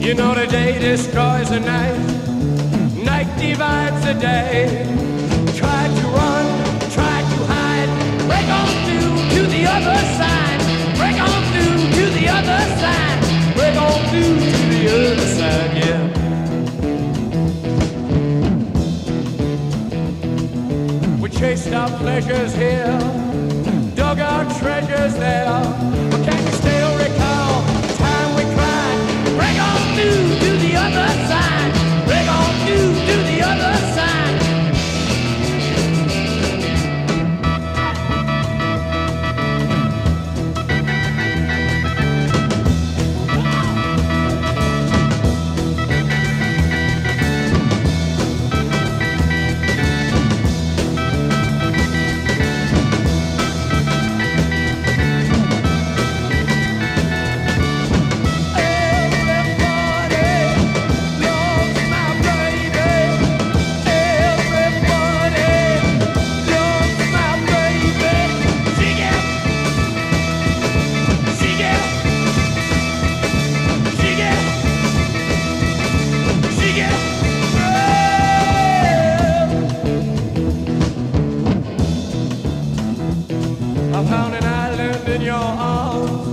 You know the day destroys the night, night divides the day. Try to run, try to hide, break on through to the other side, break on through to the other side, break on through to the other side, yeah. We chased our pleasures here, in your arms.